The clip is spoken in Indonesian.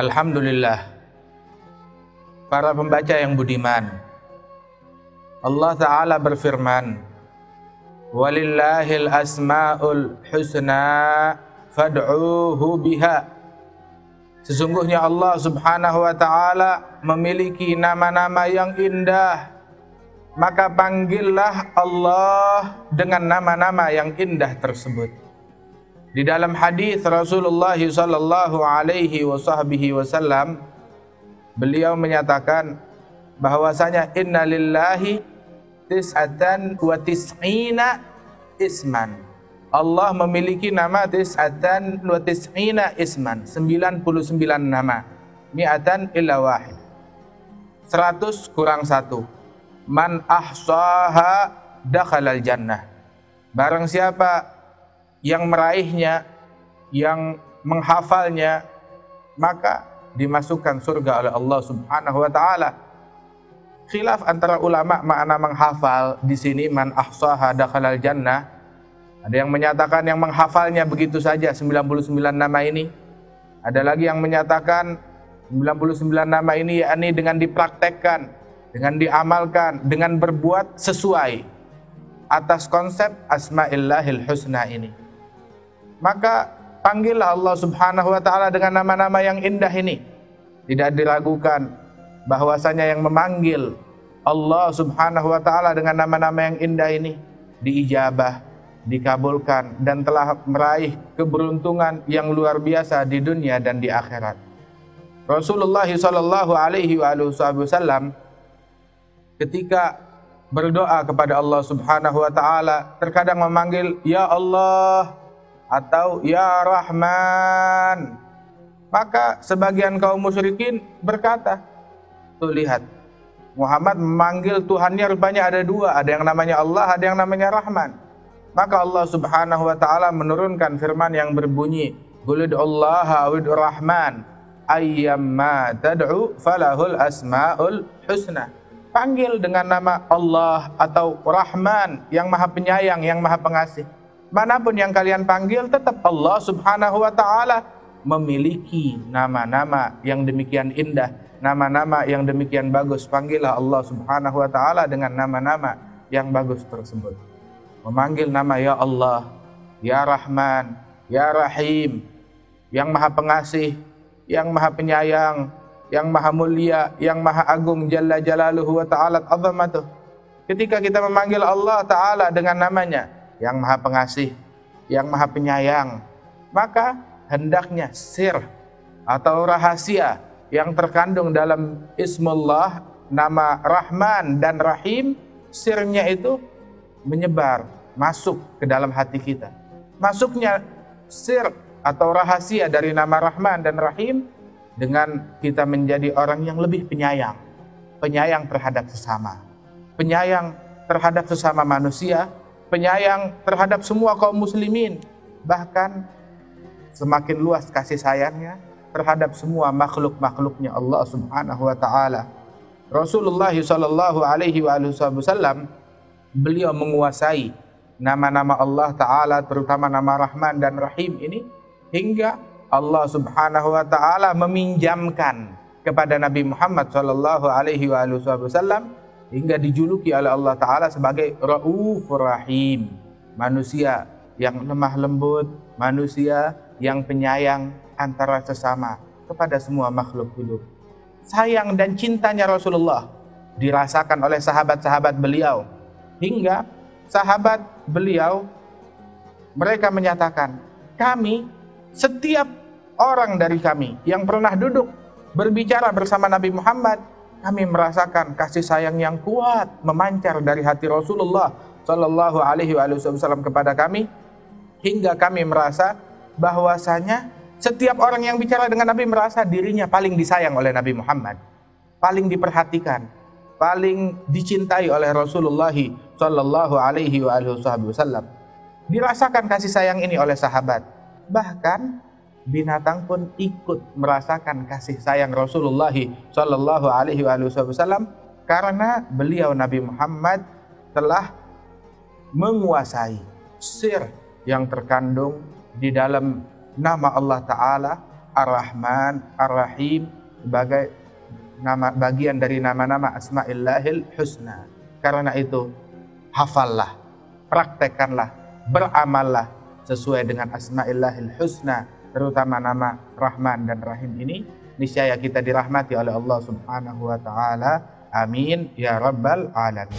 Alhamdulillah Para pembaca yang budiman Allah Ta'ala berfirman Walillahil asma'ul husna fad'uhu biha Sesungguhnya Allah Subhanahu wa taala memiliki nama-nama yang indah. Maka panggillah Allah dengan nama-nama yang indah tersebut. Di dalam hadis Rasulullah sallallahu alaihi wasallam beliau menyatakan bahwasanya inna lillahi tis'atan wa tis'ina isman. Allah memiliki nama tis'atan wa tis'ina isman, 99 nama. Mi'atan illa wahid. 100 kurang 1. Man ahsaha dakhalal jannah. Barang siapa yang meraihnya, yang menghafalnya, maka dimasukkan surga oleh Allah Subhanahu wa taala. Khilaf antara ulama makna menghafal di sini man ahsaha dakhalal jannah. Ada yang menyatakan yang menghafalnya begitu saja 99 nama ini. Ada lagi yang menyatakan 99 nama ini yakni dengan dipraktekkan, dengan diamalkan, dengan berbuat sesuai atas konsep Asma'illahil Husna ini maka panggillah Allah Subhanahu wa taala dengan nama-nama yang indah ini. Tidak diragukan bahwasanya yang memanggil Allah Subhanahu wa taala dengan nama-nama yang indah ini diijabah, dikabulkan dan telah meraih keberuntungan yang luar biasa di dunia dan di akhirat. Rasulullah sallallahu alaihi wasallam ketika berdoa kepada Allah Subhanahu wa taala terkadang memanggil ya Allah atau ya Rahman. Maka sebagian kaum musyrikin berkata, tuh lihat, Muhammad memanggil Tuhannya rupanya ada dua, ada yang namanya Allah, ada yang namanya Rahman. Maka Allah Subhanahu wa taala menurunkan firman yang berbunyi, "Qul Allah wa Rahman, ayyamma tad'u falahul asmaul husna." Panggil dengan nama Allah atau Rahman yang Maha Penyayang, yang Maha Pengasih mana pun yang kalian panggil tetap Allah Subhanahu wa taala memiliki nama-nama yang demikian indah, nama-nama yang demikian bagus. Panggillah Allah Subhanahu wa taala dengan nama-nama yang bagus tersebut. Memanggil nama ya Allah, ya Rahman, ya Rahim, yang Maha Pengasih, yang Maha Penyayang, yang Maha Mulia, yang Maha Agung Jalla Jalaluhu wa ta'ala. Ketika kita memanggil Allah Ta'ala dengan namanya, yang maha pengasih, yang maha penyayang, maka hendaknya sir atau rahasia yang terkandung dalam Ismullah, nama Rahman dan Rahim, sirnya itu menyebar, masuk ke dalam hati kita. Masuknya sir atau rahasia dari nama Rahman dan Rahim dengan kita menjadi orang yang lebih penyayang, penyayang terhadap sesama, penyayang terhadap sesama manusia, penyayang terhadap semua kaum muslimin, bahkan semakin luas kasih sayangnya terhadap semua makhluk-makhluknya Allah Subhanahu wa taala. Rasulullah sallallahu alaihi wasallam beliau menguasai nama-nama Allah taala terutama nama Rahman dan Rahim ini hingga Allah Subhanahu wa taala meminjamkan kepada Nabi Muhammad sallallahu alaihi wasallam hingga dijuluki oleh Allah Ta'ala sebagai Ra'ufur Rahim. Manusia yang lemah lembut manusia yang penyayang antara sesama kepada semua makhluk hidup. Sayang dan cintanya Rasulullah dirasakan oleh sahabat-sahabat beliau. Hingga sahabat beliau mereka menyatakan kami setiap orang dari kami yang pernah duduk berbicara bersama Nabi Muhammad kami merasakan kasih sayang yang kuat memancar dari hati Rasulullah Shallallahu Alaihi Wasallam kepada kami hingga kami merasa bahwasanya setiap orang yang bicara dengan Nabi merasa dirinya paling disayang oleh Nabi Muhammad, paling diperhatikan, paling dicintai oleh Rasulullah Shallallahu Alaihi Wasallam. Dirasakan kasih sayang ini oleh sahabat, bahkan binatang pun ikut merasakan kasih sayang Rasulullah Shallallahu Alaihi Wasallam karena beliau Nabi Muhammad telah menguasai sir yang terkandung di dalam nama Allah Taala Ar-Rahman, Ar-Rahim sebagai nama bagian dari nama-nama Asma'illahil Husna. Karena itu hafallah, praktekkanlah, beramallah sesuai dengan Asma'illahil Husna, terutama nama Rahman dan Rahim ini niscaya kita dirahmati oleh Allah Subhanahu wa taala. Amin ya rabbal alamin.